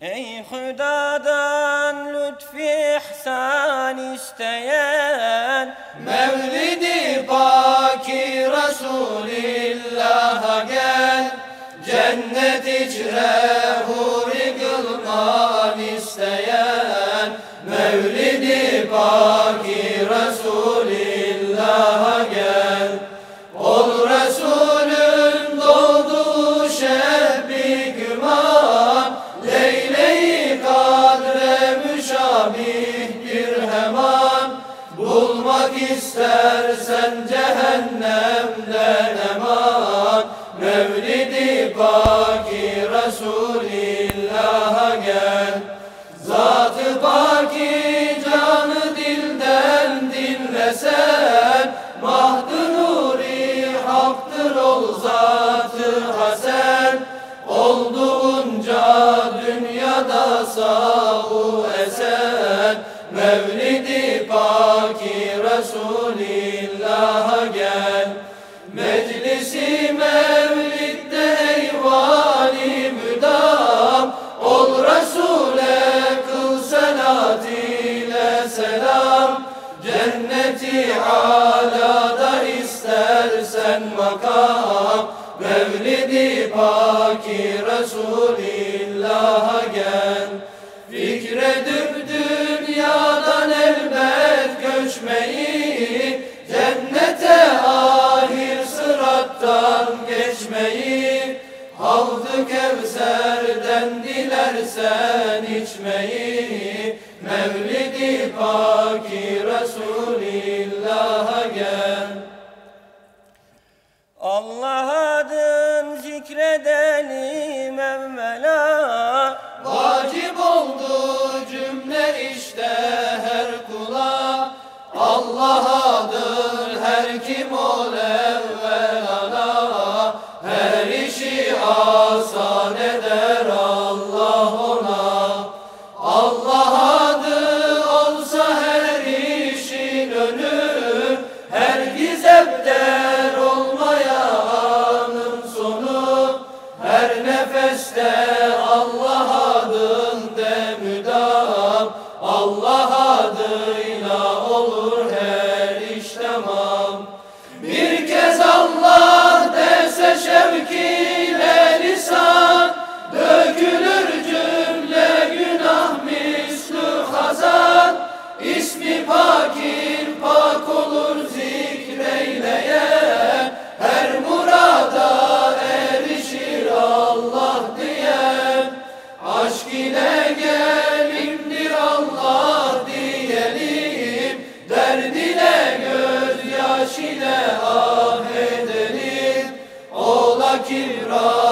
Ey Hüdadan lütfi ihsan isteyen Mevlidi Paki Resulillah'a gel. Cennet içre huri kılman isteyen Mevlidi Paki Resulillah'a Bulmak istersen cehennemden eman Mevlidi Paki Resulillah'a gel. Zat-ı Paki canı dilden dinlesen Mahd-ı nuri haktır ol zat-ı hasen Olduğunca dünyada sağ-u Resulillah'a gel. Meclisi mevlidde eyvani müdam. Ol Resul'e kıl selat ile selam. Cenneti alada istersen makam. Mevlidi Paki Resulillah'a sırattan geçmeyi Havd-ı Kevser'den dilersen içmeyi Mevlidi Paki Resulillah'a asan eder Allah ona. Allah adı olsa her işin önü Her gizepter olmayanın sonu. Her nefeste Allah adın de müdam Allah adıyla olur her iş tamam. Bir kez Allah dese şevkiyle Akira.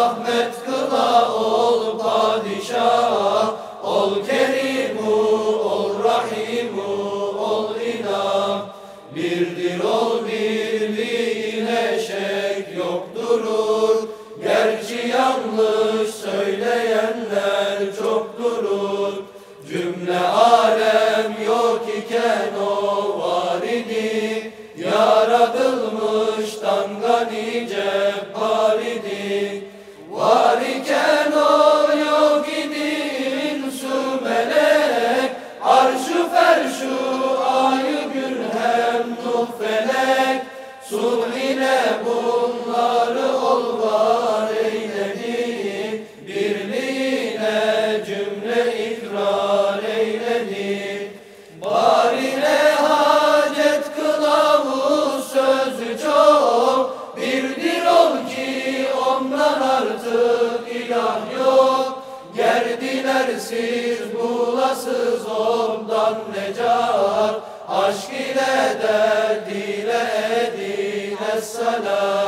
Sulh ile bunları ol var eyledi Birliğine cümle ikrar eyledi Barine hacet kılavuz sözü çok. Birdir ol ki ondan artık ilah yok. Gerdilersiz bulasız ondan necat. Aşk ile derd Love.